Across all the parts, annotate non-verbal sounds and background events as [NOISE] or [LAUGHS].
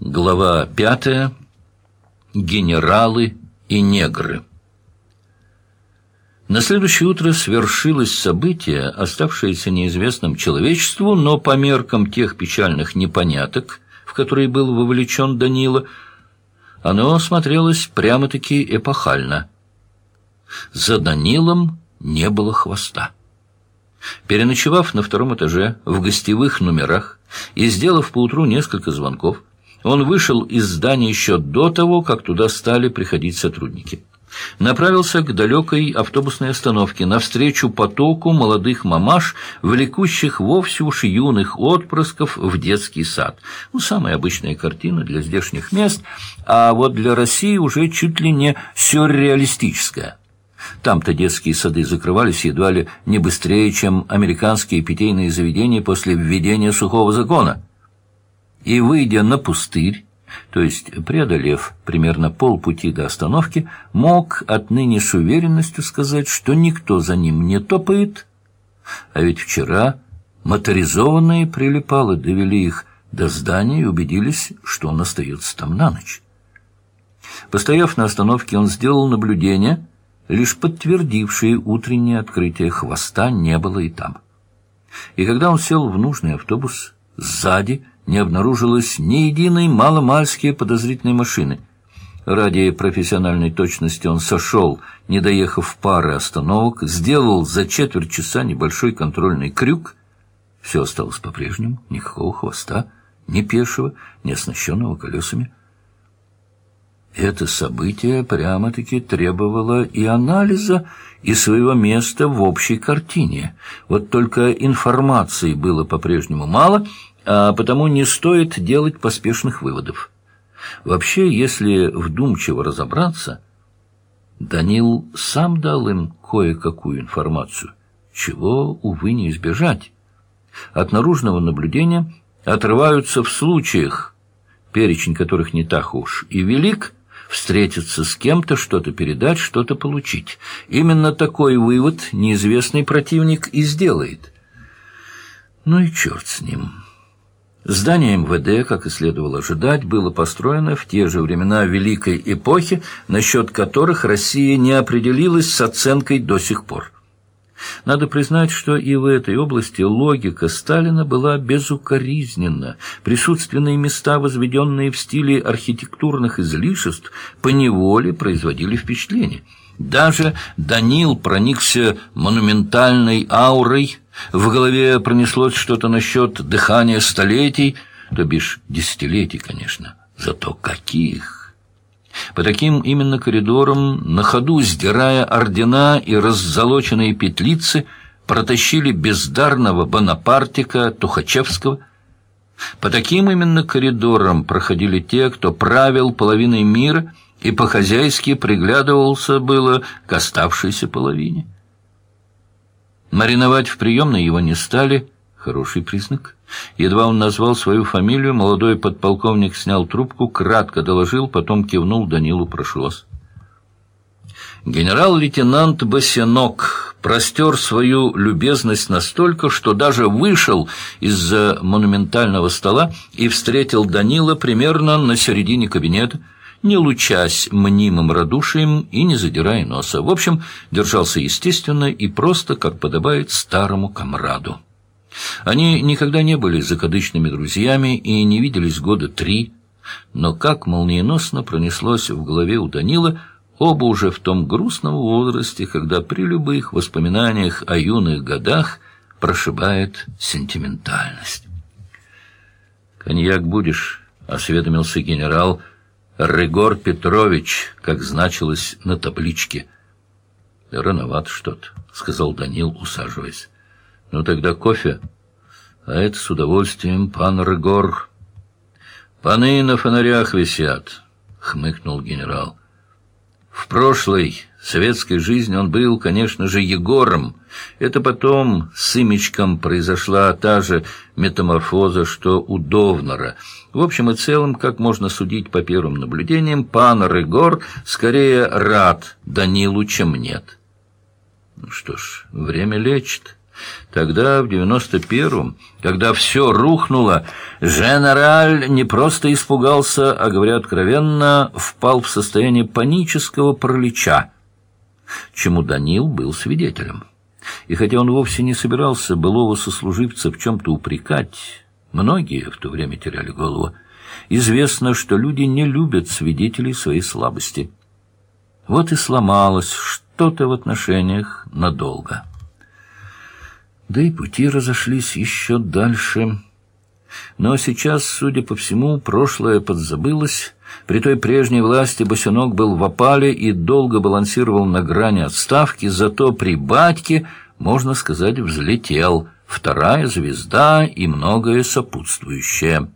Глава пятая. Генералы и негры. На следующее утро свершилось событие, оставшееся неизвестным человечеству, но по меркам тех печальных непоняток, в которые был вовлечен Данила, оно смотрелось прямо-таки эпохально. За Данилом не было хвоста. Переночевав на втором этаже в гостевых номерах и сделав поутру несколько звонков, он вышел из здания еще до того, как туда стали приходить сотрудники. Направился к далекой автобусной остановке, навстречу потоку молодых мамаш, влекущих вовсе уж юных отпрысков в детский сад. Ну, самая обычная картина для здешних мест, а вот для России уже чуть ли не сюрреалистическая. Там-то детские сады закрывались едва ли не быстрее, чем американские питейные заведения после введения сухого закона и, выйдя на пустырь, то есть преодолев примерно полпути до остановки, мог отныне с уверенностью сказать, что никто за ним не топает, а ведь вчера моторизованные прилипалы довели их до здания и убедились, что он остается там на ночь. Постояв на остановке, он сделал наблюдение, лишь подтвердившие утреннее открытие хвоста не было и там. И когда он сел в нужный автобус, сзади не обнаружилось ни единой маломальски подозрительной машины. Ради профессиональной точности он сошел, не доехав пары остановок, сделал за четверть часа небольшой контрольный крюк. Все осталось по-прежнему, никакого хвоста, ни пешего, ни оснащенного колесами. Это событие прямо-таки требовало и анализа, и своего места в общей картине. Вот только информации было по-прежнему мало — а потому не стоит делать поспешных выводов. Вообще, если вдумчиво разобраться, Данил сам дал им кое-какую информацию, чего, увы, не избежать. От наружного наблюдения отрываются в случаях, перечень которых не так уж и велик, встретиться с кем-то, что-то передать, что-то получить. Именно такой вывод неизвестный противник и сделает. Ну и черт с ним». Здание МВД, как и следовало ожидать, было построено в те же времена Великой эпохи, насчет которых Россия не определилась с оценкой до сих пор. Надо признать, что и в этой области логика Сталина была безукоризненна. Присутственные места, возведенные в стиле архитектурных излишеств, поневоле производили впечатление. Даже Данил проникся монументальной аурой в голове пронеслось что-то насчет дыхания столетий, то бишь десятилетий, конечно. Зато каких! По таким именно коридорам, на ходу сдирая ордена и раззолоченные петлицы, протащили бездарного Бонапартика Тухачевского. По таким именно коридорам проходили те, кто правил половиной мира и по-хозяйски приглядывался было к оставшейся половине. Мариновать в приемной его не стали. Хороший признак. Едва он назвал свою фамилию, молодой подполковник снял трубку, кратко доложил, потом кивнул Данилу, прошу вас. Генерал-лейтенант Басенок простер свою любезность настолько, что даже вышел из-за монументального стола и встретил Данила примерно на середине кабинета, не лучась мнимым радушием и не задирая носа. В общем, держался естественно и просто, как подобает старому комраду. Они никогда не были закадычными друзьями и не виделись года три, но как молниеносно пронеслось в голове у Данила, оба уже в том грустном возрасте, когда при любых воспоминаниях о юных годах прошибает сентиментальность. «Коньяк будешь?» — осведомился генерал — Рыгор Петрович, как значилось на табличке. «Рановат что-то», — сказал Данил, усаживаясь. «Ну тогда кофе. А это с удовольствием, пан Рыгор». «Паны на фонарях висят», — хмыкнул генерал. «В прошлой советской жизни он был, конечно же, Егором. Это потом с Имечком произошла та же метаморфоза, что у Довнера. В общем и целом, как можно судить по первым наблюдениям, пан Рыгор скорее рад Данилу, чем нет. Ну что ж, время лечит. Тогда, в девяносто первом, когда все рухнуло, Женераль не просто испугался, а, говоря откровенно, впал в состояние панического паралича, чему Данил был свидетелем. И хотя он вовсе не собирался былого сослуживца в чем-то упрекать, многие в то время теряли голову, известно, что люди не любят свидетелей своей слабости. Вот и сломалось что-то в отношениях надолго. Да и пути разошлись еще дальше. Но сейчас, судя по всему, прошлое подзабылось. При той прежней власти Босинок был в опале и долго балансировал на грани отставки, зато при батьке, можно сказать, взлетел. Вторая звезда и многое сопутствующее.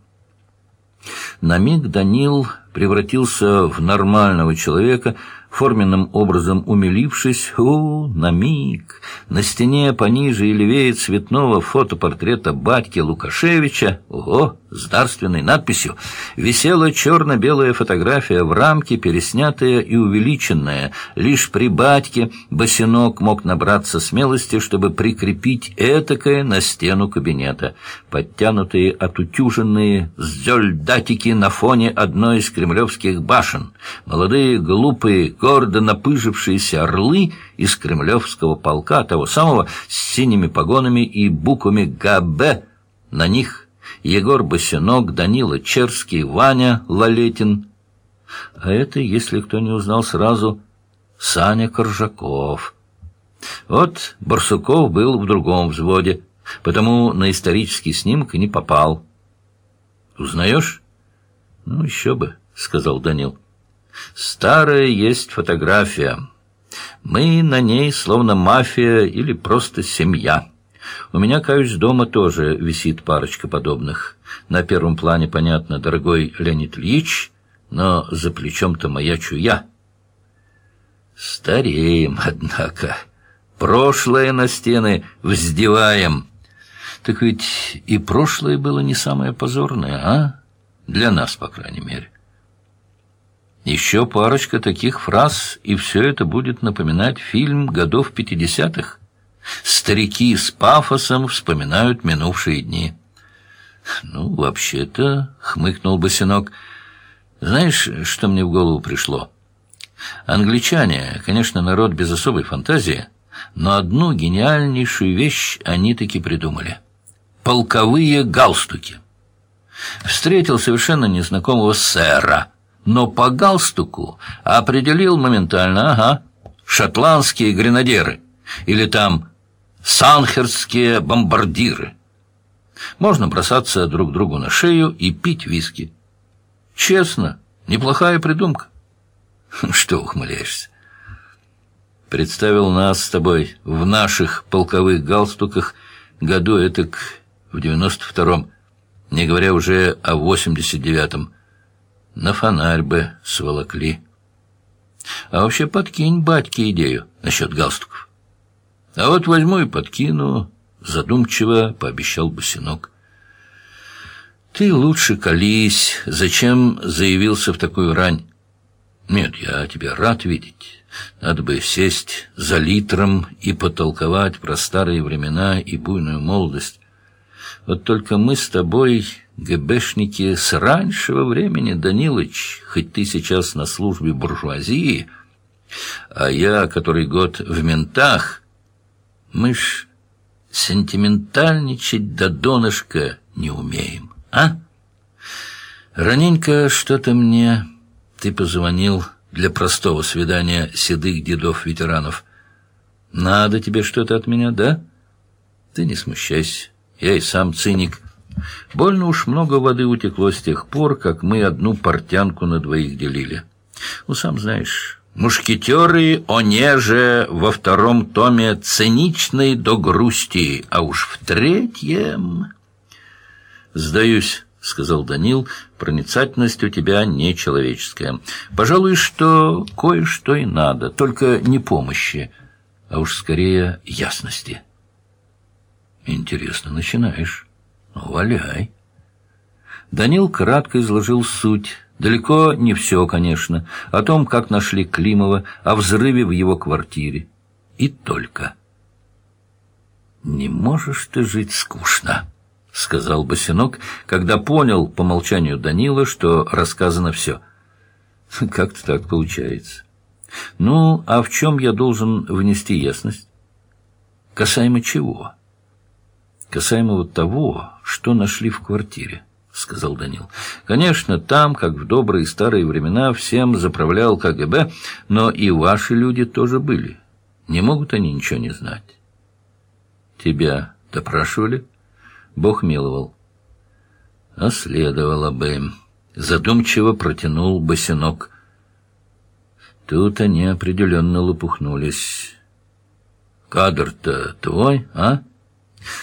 На миг Данил превратился в нормального человека, форменным образом умилившись, о, на миг, на стене пониже и левее цветного фотопортрета батьки Лукашевича, ого, с дарственной надписью, висела черно-белая фотография в рамке, переснятая и увеличенная. Лишь при батьке босинок мог набраться смелости, чтобы прикрепить этакое на стену кабинета. Подтянутые, отутюженные зёльдатики на фоне одной из кремлевских башен. Молодые, глупые, гордо напыжившиеся орлы из кремлевского полка, того самого с синими погонами и буквами ГБ на них Егор Босинок, Данила Черский, Ваня Лалетин. А это, если кто не узнал сразу, Саня Коржаков. Вот Барсуков был в другом взводе, потому на исторический снимок не попал. «Узнаешь?» «Ну, еще бы», — сказал Данил. Старая есть фотография. Мы на ней словно мафия или просто семья. У меня, каюсь, дома тоже висит парочка подобных. На первом плане, понятно, дорогой Леонид Ильич, но за плечом-то маячу я. Стареем, однако. Прошлое на стены вздеваем. Так ведь и прошлое было не самое позорное, а? Для нас, по крайней мере. Еще парочка таких фраз, и все это будет напоминать фильм годов пятидесятых. Старики с пафосом вспоминают минувшие дни. «Ну, вообще-то», — хмыкнул Босинок, — «знаешь, что мне в голову пришло? Англичане, конечно, народ без особой фантазии, но одну гениальнейшую вещь они таки придумали. Полковые галстуки. Встретил совершенно незнакомого сэра — но по галстуку определил моментально, ага, шотландские гренадеры или там санхерские бомбардиры. Можно бросаться друг другу на шею и пить виски. Честно, неплохая придумка. [LAUGHS] Что ухмыляешься? Представил нас с тобой в наших полковых галстуках году этак в девяносто втором, не говоря уже о восемьдесят девятом. На фонарь бы сволокли. А вообще подкинь батьке идею насчет галстуков. А вот возьму и подкину, задумчиво пообещал Босинок. Ты лучше колись, зачем заявился в такую рань? Нет, я тебя рад видеть. Надо бы сесть за литром и потолковать про старые времена и буйную молодость. Вот только мы с тобой ГБшники с раньшего времени, Данилыч, хоть ты сейчас на службе буржуазии, а я который год в ментах, мы ж сентиментальничать до донышка не умеем, а? Раненько что-то мне ты позвонил для простого свидания седых дедов-ветеранов. Надо тебе что-то от меня, да? Ты не смущайся, я и сам циник, Больно уж много воды утекло с тех пор, как мы одну портянку на двоих делили. Ну, сам знаешь, мушкетеры онеже во втором томе циничной до грусти, а уж в третьем... «Сдаюсь», — сказал Данил, — «проницательность у тебя нечеловеческая. Пожалуй, что кое-что и надо, только не помощи, а уж скорее ясности». «Интересно начинаешь». «Валяй». Данил кратко изложил суть. Далеко не все, конечно. О том, как нашли Климова, о взрыве в его квартире. И только. «Не можешь ты жить скучно», — сказал Босинок, когда понял по молчанию Данила, что рассказано все. [LAUGHS] «Как-то так получается. Ну, а в чем я должен внести ясность? Касаемо чего?» «Касаемо вот того, что нашли в квартире». — сказал Данил. «Конечно, там, как в добрые старые времена, всем заправлял КГБ, но и ваши люди тоже были. Не могут они ничего не знать». «Тебя допрашивали?» Бог миловал. «А следовало бы». Задумчиво протянул босинок. Тут они определенно лопухнулись. «Кадр-то твой, а?»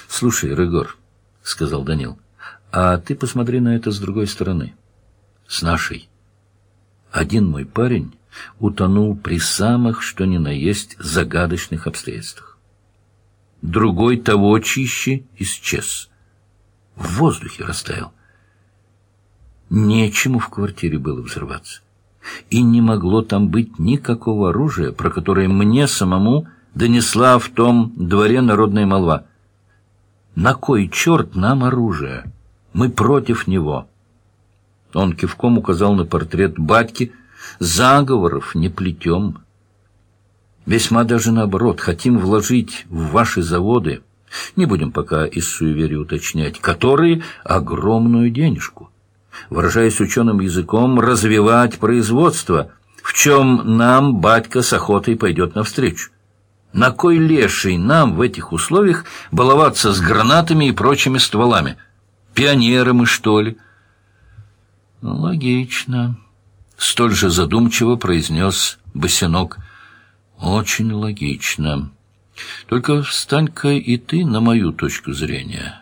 «Слушай, Рыгор», — сказал Данил, — «а ты посмотри на это с другой стороны, с нашей. Один мой парень утонул при самых, что ни на есть, загадочных обстоятельствах. Другой того чище исчез. В воздухе растаял. Нечему в квартире было взрываться. И не могло там быть никакого оружия, про которое мне самому донесла в том дворе народная молва. На кой черт нам оружие? Мы против него. Он кивком указал на портрет батьки. Заговоров не плетем. Весьма даже наоборот, хотим вложить в ваши заводы, не будем пока из суеверия уточнять, которые огромную денежку. Выражаясь ученым языком, развивать производство, в чем нам батька с охотой пойдет навстречу. На кой леший нам в этих условиях баловаться с гранатами и прочими стволами? Пионеры мы, что ли? Логично. Столь же задумчиво произнес Босинок. Очень логично. Только встань-ка и ты на мою точку зрения.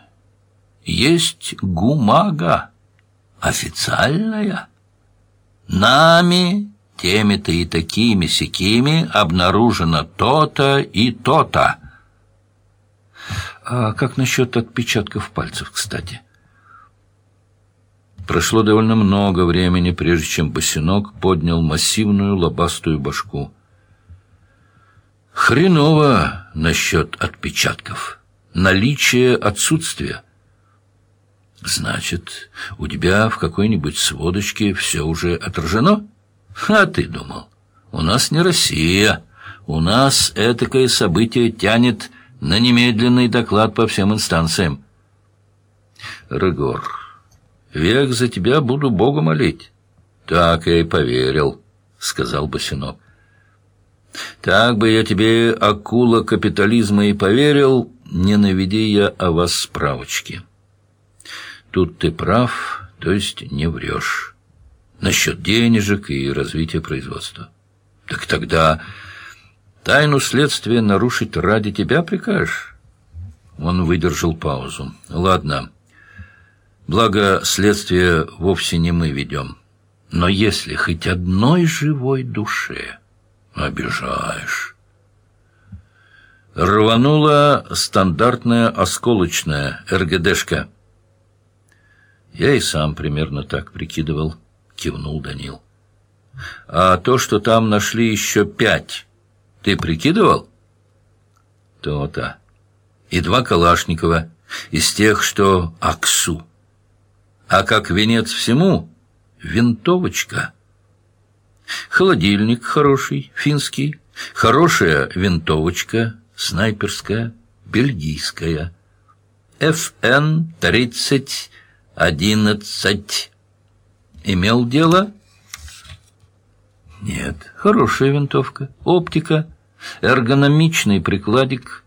Есть гумага официальная. Нами теми-то и такими-сякими обнаружено то-то и то-то. А как насчет отпечатков пальцев, кстати? Прошло довольно много времени, прежде чем босинок поднял массивную лобастую башку. Хреново насчет отпечатков. Наличие отсутствия. Значит, у тебя в какой-нибудь сводочке все уже отражено? А ты думал, у нас не Россия. У нас этакое событие тянет на немедленный доклад по всем инстанциям. Рыгор, век за тебя буду Бога молить. Так я и поверил, сказал Босинок. Так бы я тебе, акула капитализма, и поверил, не наведи я о вас справочки. Тут ты прав, то есть не врешь. Насчет денежек и развития производства. Так тогда тайну следствия нарушить ради тебя прикажешь? Он выдержал паузу. Ладно. Благо, следствие вовсе не мы ведем. Но если хоть одной живой душе обижаешь... Рванула стандартная осколочная РГДшка — я и сам примерно так прикидывал, кивнул Данил. А то, что там нашли еще пять, ты прикидывал? То-то. И два Калашникова, из тех, что Аксу. А как венец всему, винтовочка. Холодильник хороший, финский, хорошая винтовочка, снайперская, бельгийская. ФН-30 одиннадцать. Имел дело? Нет. Хорошая винтовка. Оптика. Эргономичный прикладик.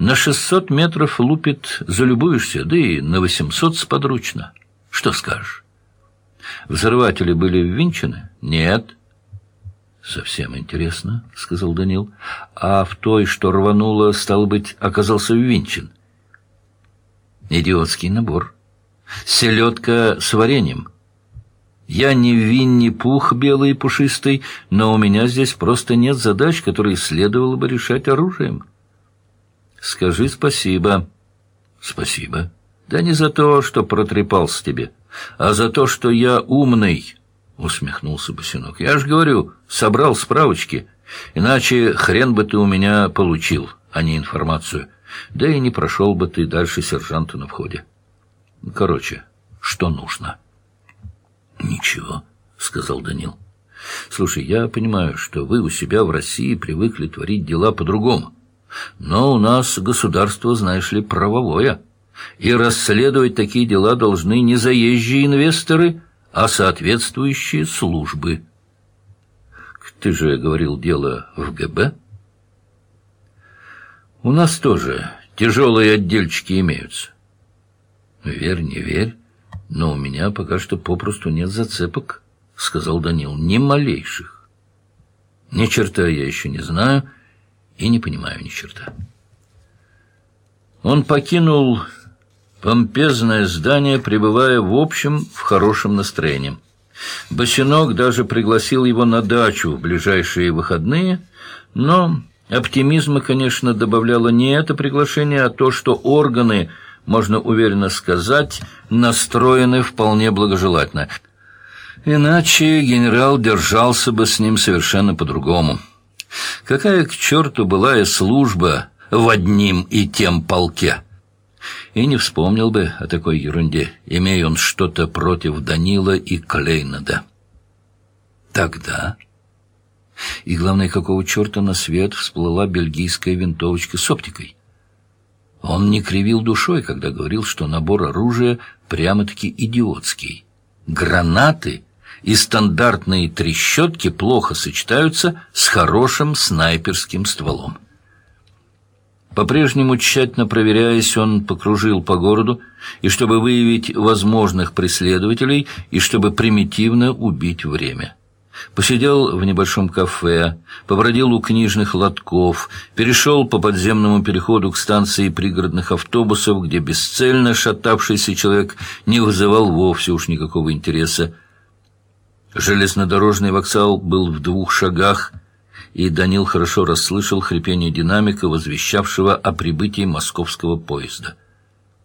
На шестьсот метров лупит, залюбуешься, да и на восемьсот сподручно. Что скажешь? Взрыватели были ввинчены? Нет. Совсем интересно, сказал Данил. А в той, что рвануло, стало быть, оказался ввинчен. Идиотский набор селедка с вареньем. Я не Винни-Пух белый и пушистый, но у меня здесь просто нет задач, которые следовало бы решать оружием. Скажи спасибо. Спасибо. Да не за то, что протрепался тебе, а за то, что я умный, — усмехнулся Босинок. Я же говорю, собрал справочки, иначе хрен бы ты у меня получил, а не информацию. Да и не прошел бы ты дальше сержанта на входе. Короче, что нужно? Ничего, сказал Данил. Слушай, я понимаю, что вы у себя в России привыкли творить дела по-другому. Но у нас государство, знаешь ли, правовое. И расследовать такие дела должны не заезжие инвесторы, а соответствующие службы. Ты же говорил дело в ГБ? У нас тоже тяжелые отдельчики имеются. Верь, не верь, но у меня пока что попросту нет зацепок, сказал Данил, ни малейших. Ни черта я еще не знаю и не понимаю ни черта. Он покинул помпезное здание, пребывая в общем в хорошем настроении. Босинок даже пригласил его на дачу в ближайшие выходные, но Оптимизма, конечно, добавляло не это приглашение, а то, что органы, можно уверенно сказать, настроены вполне благожелательно. Иначе генерал держался бы с ним совершенно по-другому. Какая к черту былая служба в одним и тем полке? И не вспомнил бы о такой ерунде, имея он что-то против Данила и Клейнада. Тогда... И, главное, какого черта на свет всплыла бельгийская винтовочка с оптикой? Он не кривил душой, когда говорил, что набор оружия прямо-таки идиотский. Гранаты и стандартные трещотки плохо сочетаются с хорошим снайперским стволом. По-прежнему тщательно проверяясь, он покружил по городу, и чтобы выявить возможных преследователей, и чтобы примитивно убить время. Посидел в небольшом кафе, побродил у книжных лотков, перешел по подземному переходу к станции пригородных автобусов, где бесцельно шатавшийся человек не вызывал вовсе уж никакого интереса. Железнодорожный вокзал был в двух шагах, и Данил хорошо расслышал хрипение динамика, возвещавшего о прибытии московского поезда.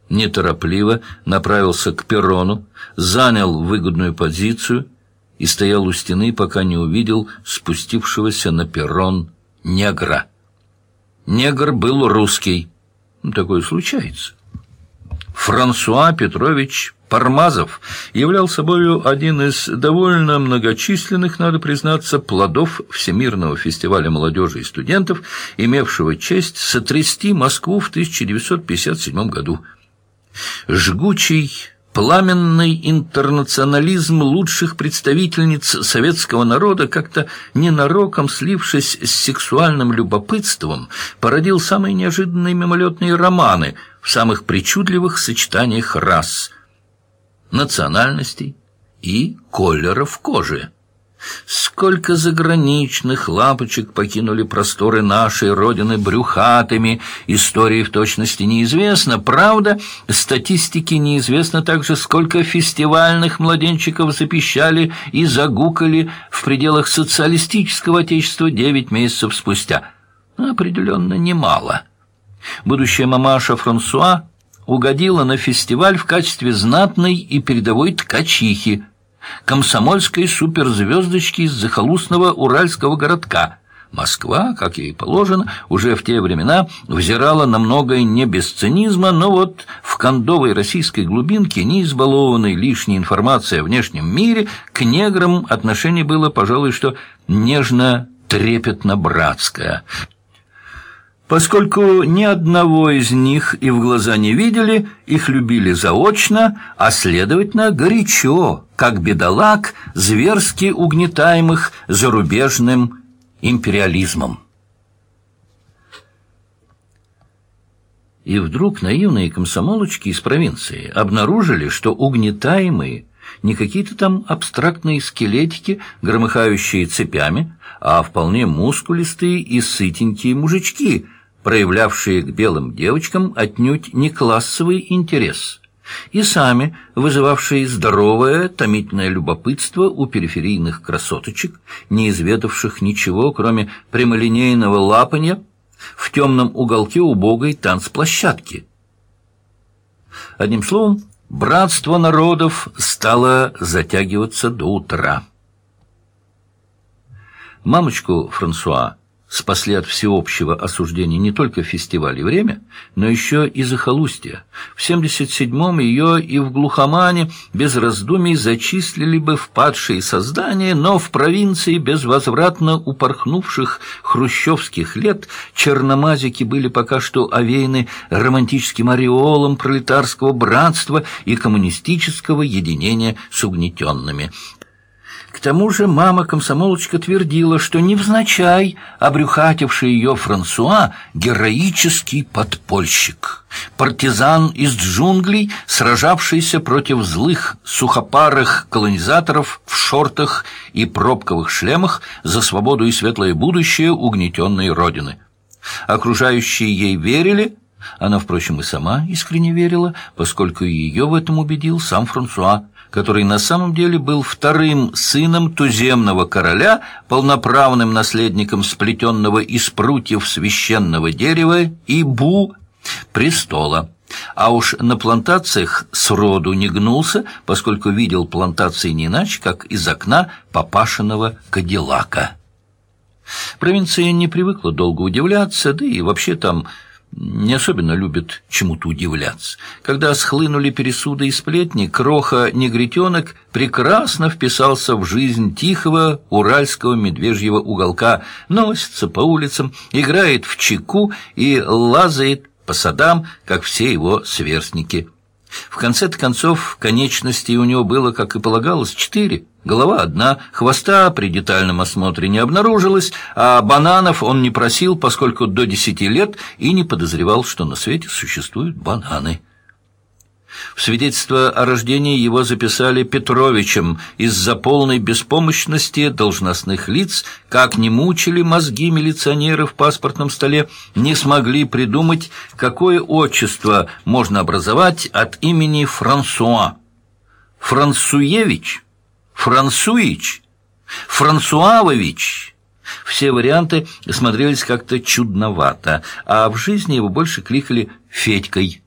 Неторопливо направился к перрону, занял выгодную позицию — и стоял у стены, пока не увидел спустившегося на перрон негра. Негр был русский. Ну, такое случается. Франсуа Петрович Пармазов являл собою один из довольно многочисленных, надо признаться, плодов Всемирного фестиваля молодежи и студентов, имевшего честь сотрясти Москву в 1957 году. Жгучий Пламенный интернационализм лучших представительниц советского народа, как-то ненароком слившись с сексуальным любопытством, породил самые неожиданные мимолетные романы в самых причудливых сочетаниях рас, национальностей и колеров кожи. Сколько заграничных лапочек покинули просторы нашей родины брюхатыми, истории в точности неизвестно. Правда, статистики неизвестно также, сколько фестивальных младенчиков запищали и загукали в пределах социалистического отечества девять месяцев спустя. Определенно немало. Будущая мамаша Франсуа угодила на фестиваль в качестве знатной и передовой ткачихи, комсомольской суперзвездочки из захолустного уральского городка. Москва, как ей положено, уже в те времена взирала на многое не без цинизма, но вот в кондовой российской глубинке, не избалованной лишней информацией о внешнем мире, к неграм отношение было, пожалуй, что нежно-трепетно-братское – Поскольку ни одного из них и в глаза не видели, их любили заочно, а, следовательно, горячо, как бедолаг, зверски угнетаемых зарубежным империализмом. И вдруг наивные комсомолочки из провинции обнаружили, что угнетаемые не какие-то там абстрактные скелетики, громыхающие цепями, а вполне мускулистые и сытенькие мужички – проявлявшие к белым девочкам отнюдь не классовый интерес, и сами вызывавшие здоровое, томительное любопытство у периферийных красоточек, не изведавших ничего, кроме прямолинейного лапанья в темном уголке убогой танцплощадки. Одним словом, братство народов стало затягиваться до утра. Мамочку Франсуа спасли от всеобщего осуждения не только фестиваль и время, но еще и захолустье. В 77-м ее и в глухомане без раздумий зачислили бы в падшие создания, но в провинции безвозвратно упорхнувших хрущевских лет черномазики были пока что овеяны романтическим ореолом пролетарского братства и коммунистического единения с угнетенными. К тому же мама-комсомолочка твердила, что невзначай обрюхативший ее Франсуа — героический подпольщик, партизан из джунглей, сражавшийся против злых сухопарых колонизаторов в шортах и пробковых шлемах за свободу и светлое будущее угнетенной Родины. Окружающие ей верили — она, впрочем, и сама искренне верила, поскольку ее в этом убедил сам Франсуа, который на самом деле был вторым сыном туземного короля, полноправным наследником сплетенного из прутьев священного дерева и бу престола. А уж на плантациях сроду не гнулся, поскольку видел плантации не иначе, как из окна папашиного кадиллака. Провинция не привыкла долго удивляться, да и вообще там не особенно любит чему-то удивляться. Когда схлынули пересуды и сплетни, кроха-негритенок прекрасно вписался в жизнь тихого уральского медвежьего уголка, носится по улицам, играет в чеку и лазает по садам, как все его сверстники. В конце-то концов, конечностей у него было, как и полагалось, четыре. Голова одна, хвоста при детальном осмотре не обнаружилось, а бананов он не просил, поскольку до десяти лет и не подозревал, что на свете существуют бананы. В свидетельство о рождении его записали Петровичем из-за полной беспомощности должностных лиц, как не мучили мозги милиционеры в паспортном столе, не смогли придумать, какое отчество можно образовать от имени Франсуа. Франсуевич, Франсуич, Франсуавович – все варианты смотрелись как-то чудновато, а в жизни его больше кликали «Федькой».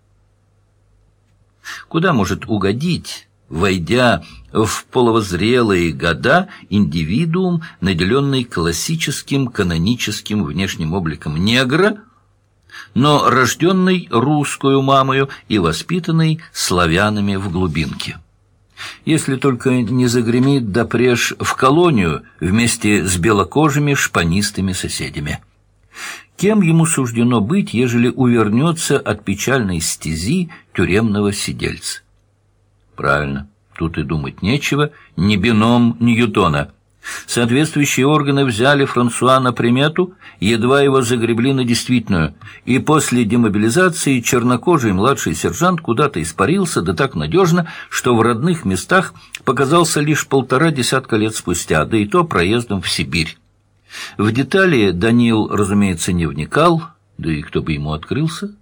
Куда может угодить, войдя в половозрелые года, индивидуум, наделенный классическим каноническим внешним обликом негра, но рожденный русскую мамою и воспитанный славянами в глубинке? Если только не загремит допреж в колонию вместе с белокожими шпанистыми соседями. Кем ему суждено быть, ежели увернется от печальной стези тюремного сидельца? Правильно, тут и думать нечего, ни бином Ньютона. Соответствующие органы взяли Франсуа на примету, едва его загребли на действительную, и после демобилизации чернокожий младший сержант куда-то испарился, да так надежно, что в родных местах показался лишь полтора десятка лет спустя, да и то проездом в Сибирь. В детали Данил, разумеется, не вникал, да и кто бы ему открылся,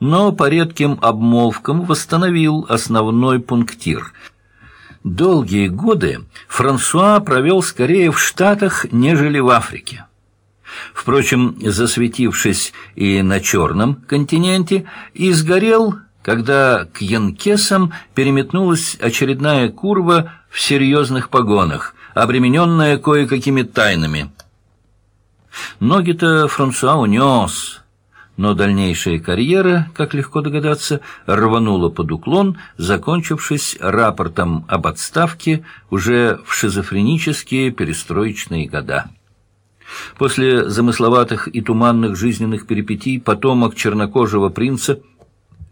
но по редким обмолвкам восстановил основной пунктир. Долгие годы Франсуа провел скорее в Штатах, нежели в Африке. Впрочем, засветившись и на Черном континенте, и сгорел, когда к Янкесам переметнулась очередная курва в серьезных погонах, обремененная кое-какими тайнами – Ноги-то Франсуа унес, но дальнейшая карьера, как легко догадаться, рванула под уклон, закончившись рапортом об отставке уже в шизофренические перестроечные года. После замысловатых и туманных жизненных перипетий потомок чернокожего принца –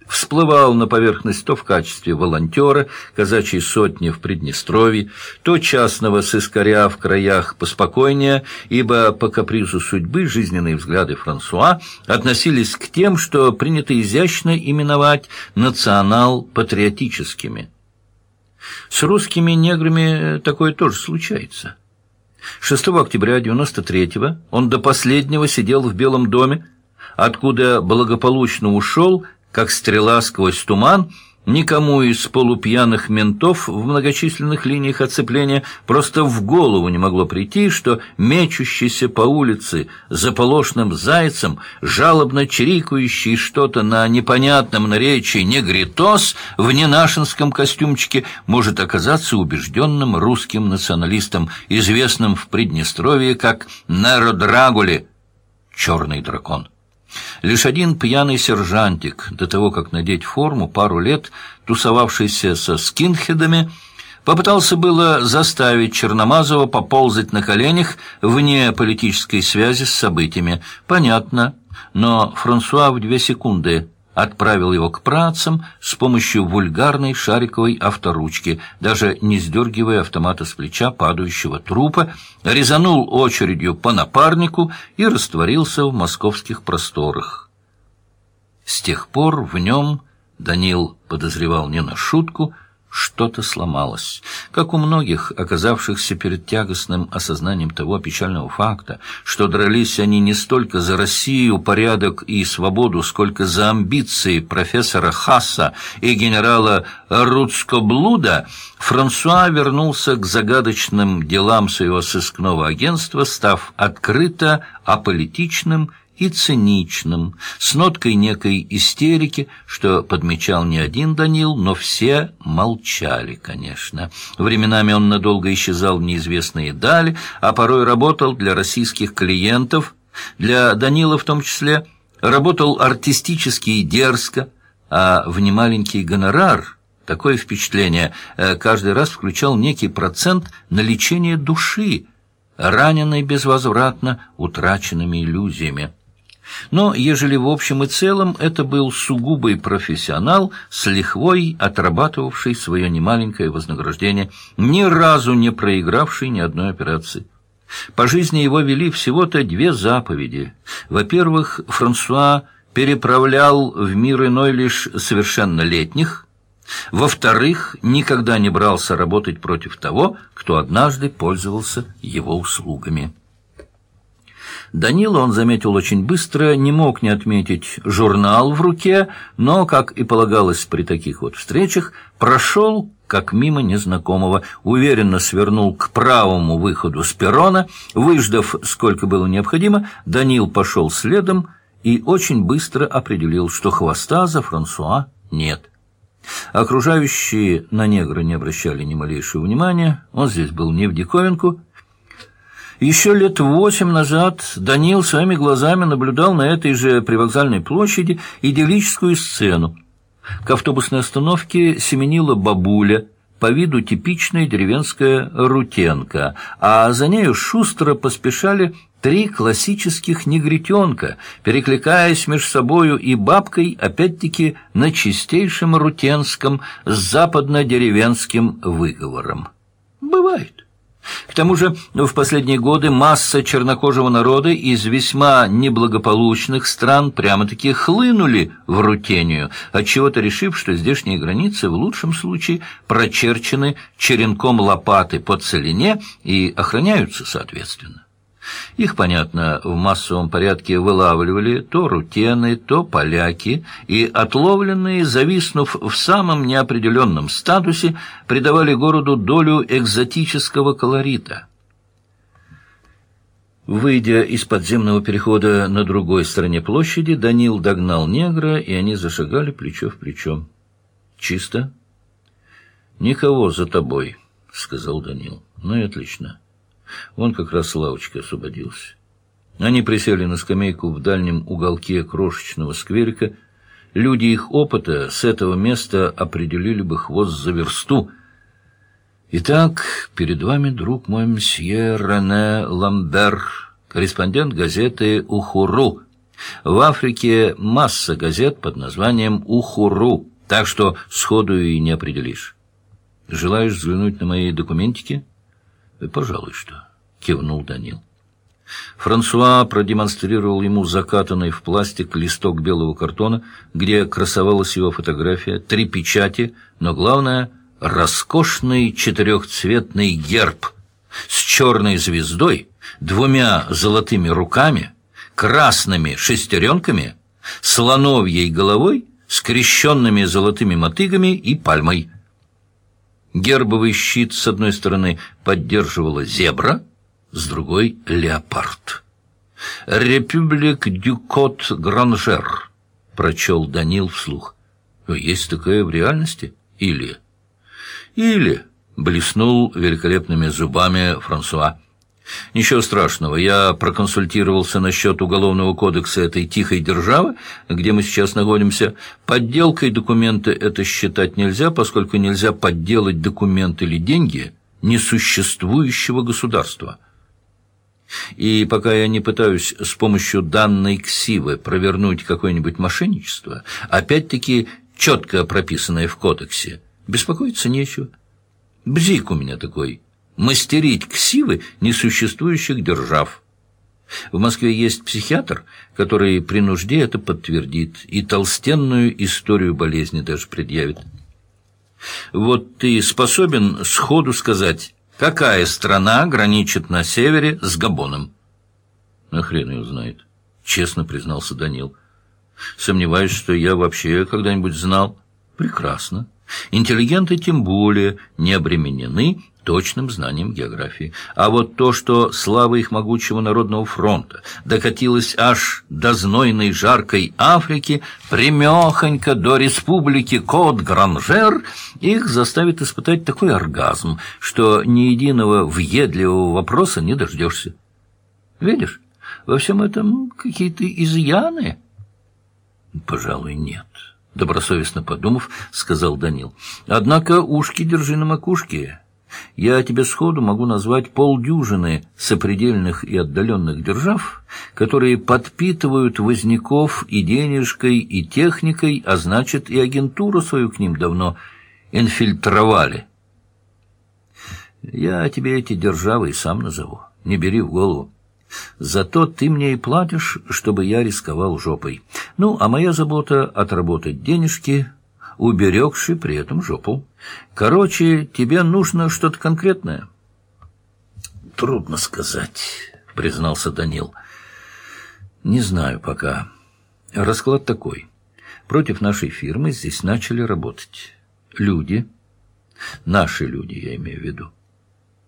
всплывал на поверхность то в качестве волонтера казачьей сотни в Приднестровье, то частного сыскаря в краях поспокойнее, ибо по капризу судьбы жизненные взгляды Франсуа относились к тем, что принято изящно именовать национал-патриотическими. С русскими неграми такое тоже случается. 6 октября 93-го он до последнего сидел в Белом доме, откуда благополучно ушел как стрела сквозь туман, никому из полупьяных ментов в многочисленных линиях оцепления просто в голову не могло прийти, что мечущийся по улице заполошным зайцем, жалобно чирикающий что-то на непонятном наречии негритос в ненашинском костюмчике может оказаться убежденным русским националистом, известным в Приднестровье как Неро Драгули, черный дракон. Лишь один пьяный сержантик, до того, как надеть форму, пару лет тусовавшийся со скинхедами, попытался было заставить Черномазова поползать на коленях вне политической связи с событиями. Понятно, но Франсуа в две секунды отправил его к працам с помощью вульгарной шариковой авторучки, даже не сдергивая автомата с плеча падающего трупа, резанул очередью по напарнику и растворился в московских просторах. С тех пор в нем Данил подозревал не на шутку — что-то сломалось. Как у многих, оказавшихся перед тягостным осознанием того печального факта, что дрались они не столько за Россию, порядок и свободу, сколько за амбиции профессора Хасса и генерала Руцкоблуда, Франсуа вернулся к загадочным делам своего сыскного агентства, став открыто аполитичным и циничным, с ноткой некой истерики, что подмечал не один Данил, но все молчали, конечно. Временами он надолго исчезал в неизвестные дали, а порой работал для российских клиентов, для Данила в том числе, работал артистически и дерзко, а в немаленький гонорар, такое впечатление, э, каждый раз включал некий процент на лечение души, раненой безвозвратно утраченными иллюзиями. Но, ежели в общем и целом, это был сугубый профессионал, с лихвой отрабатывавший свое немаленькое вознаграждение, ни разу не проигравший ни одной операции. По жизни его вели всего-то две заповеди. Во-первых, Франсуа переправлял в мир иной лишь совершеннолетних, во-вторых, никогда не брался работать против того, кто однажды пользовался его услугами. Данила, он заметил очень быстро, не мог не отметить журнал в руке, но, как и полагалось при таких вот встречах, прошел как мимо незнакомого, уверенно свернул к правому выходу с перрона, выждав, сколько было необходимо, Данил пошел следом и очень быстро определил, что хвоста за Франсуа нет. Окружающие на негра не обращали ни малейшего внимания, он здесь был не в диковинку, еще лет восемь назад Данил своими глазами наблюдал на этой же привокзальной площади идиллическую сцену. К автобусной остановке семенила бабуля, по виду типичная деревенская рутенка, а за нею шустро поспешали три классических негритенка, перекликаясь между собою и бабкой, опять-таки, на чистейшем рутенском с западно-деревенским выговором. Бывает. К тому же в последние годы масса чернокожего народа из весьма неблагополучных стран прямо-таки хлынули в Рутению, отчего-то решив, что здешние границы в лучшем случае прочерчены черенком лопаты по целине и охраняются соответственно. Их, понятно, в массовом порядке вылавливали то рутены, то поляки, и отловленные, зависнув в самом неопределенном статусе, придавали городу долю экзотического колорита. Выйдя из подземного перехода на другой стороне площади, Данил догнал негра, и они зашагали плечо в плечо. «Чисто?» «Никого за тобой», — сказал Данил. «Ну и отлично». Он как раз с лавочки освободился. Они присели на скамейку в дальнем уголке крошечного скверика. Люди их опыта с этого места определили бы хвост за версту. Итак, перед вами, друг мой, мсье Рене Ламбер, корреспондент газеты «Ухуру». В Африке масса газет под названием «Ухуру», так что сходу и не определишь. Желаешь взглянуть на мои документики? —— Пожалуй, что, — кивнул Данил. Франсуа продемонстрировал ему закатанный в пластик листок белого картона, где красовалась его фотография, три печати, но главное — роскошный четырехцветный герб с черной звездой, двумя золотыми руками, красными шестеренками, слоновьей головой, скрещенными золотыми мотыгами и пальмой — Гербовый щит с одной стороны поддерживала зебра, с другой — леопард. «Републик Дюкот Гранжер», — прочел Данил вслух. «Есть такая в реальности? Или...» «Или...» — блеснул великолепными зубами Франсуа. Ничего страшного, я проконсультировался насчет Уголовного кодекса этой тихой державы, где мы сейчас находимся. Подделкой документа это считать нельзя, поскольку нельзя подделать документ или деньги несуществующего государства. И пока я не пытаюсь с помощью данной ксивы провернуть какое-нибудь мошенничество, опять-таки четко прописанное в кодексе, беспокоиться нечего. Бзик у меня такой – мастерить ксивы несуществующих держав. В Москве есть психиатр, который при нужде это подтвердит и толстенную историю болезни даже предъявит. Вот ты способен сходу сказать, какая страна граничит на севере с Габоном? На хрен ее знает, честно признался Данил. Сомневаюсь, что я вообще когда-нибудь знал. Прекрасно. Интеллигенты тем более не обременены точным знанием географии. А вот то, что слава их могучего народного фронта докатилась аж до знойной жаркой Африки, примехонько до республики Кот-Гранжер, их заставит испытать такой оргазм, что ни единого въедливого вопроса не дождешься. Видишь, во всем этом какие-то изъяны? Пожалуй, нет. Добросовестно подумав, сказал Данил. Однако ушки держи на макушке. Я тебе сходу могу назвать полдюжины сопредельных и отдаленных держав, которые подпитывают возняков и денежкой, и техникой, а значит, и агентуру свою к ним давно инфильтровали. Я тебе эти державы и сам назову, не бери в голову. Зато ты мне и платишь, чтобы я рисковал жопой. Ну, а моя забота — отработать денежки, уберегши при этом жопу. Короче, тебе нужно что-то конкретное. Трудно сказать, признался Данил. Не знаю пока. Расклад такой. Против нашей фирмы здесь начали работать люди, наши люди, я имею в виду,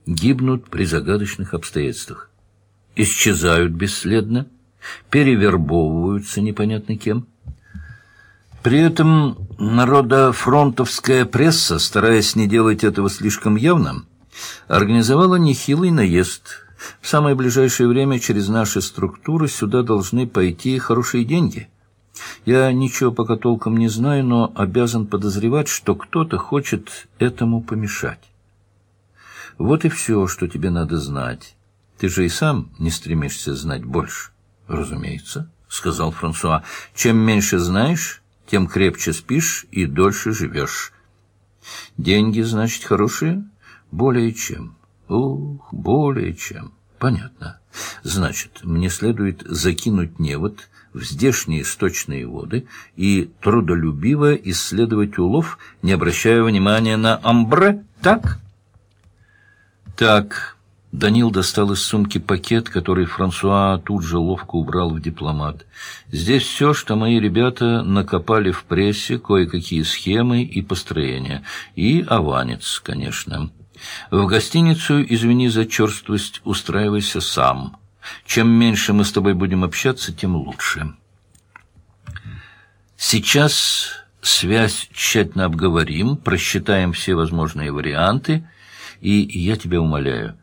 гибнут при загадочных обстоятельствах, исчезают бесследно, перевербовываются непонятно кем – при этом народофронтовская пресса, стараясь не делать этого слишком явным, организовала нехилый наезд. В самое ближайшее время через наши структуры сюда должны пойти хорошие деньги. Я ничего пока толком не знаю, но обязан подозревать, что кто-то хочет этому помешать. Вот и все, что тебе надо знать. Ты же и сам не стремишься знать больше. Разумеется, — сказал Франсуа. Чем меньше знаешь тем крепче спишь и дольше живешь. Деньги, значит, хорошие? Более чем. Ух, более чем. Понятно. Значит, мне следует закинуть невод в здешние сточные воды и трудолюбиво исследовать улов, не обращая внимания на амбре, так? Так, Данил достал из сумки пакет, который Франсуа тут же ловко убрал в дипломат. «Здесь все, что мои ребята накопали в прессе, кое-какие схемы и построения. И аванец, конечно. В гостиницу, извини за черствость, устраивайся сам. Чем меньше мы с тобой будем общаться, тем лучше. Сейчас связь тщательно обговорим, просчитаем все возможные варианты, и я тебя умоляю,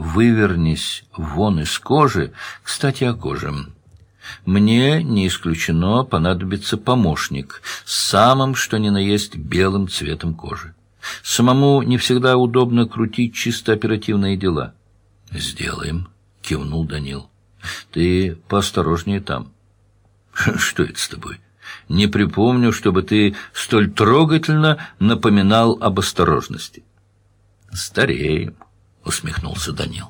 вывернись вон из кожи. Кстати, о коже. Мне, не исключено, понадобится помощник с самым, что ни на есть, белым цветом кожи. Самому не всегда удобно крутить чисто оперативные дела. «Сделаем», — кивнул Данил. «Ты поосторожнее там». [LAUGHS] «Что это с тобой?» «Не припомню, чтобы ты столь трогательно напоминал об осторожности». «Стареем». — усмехнулся Данил.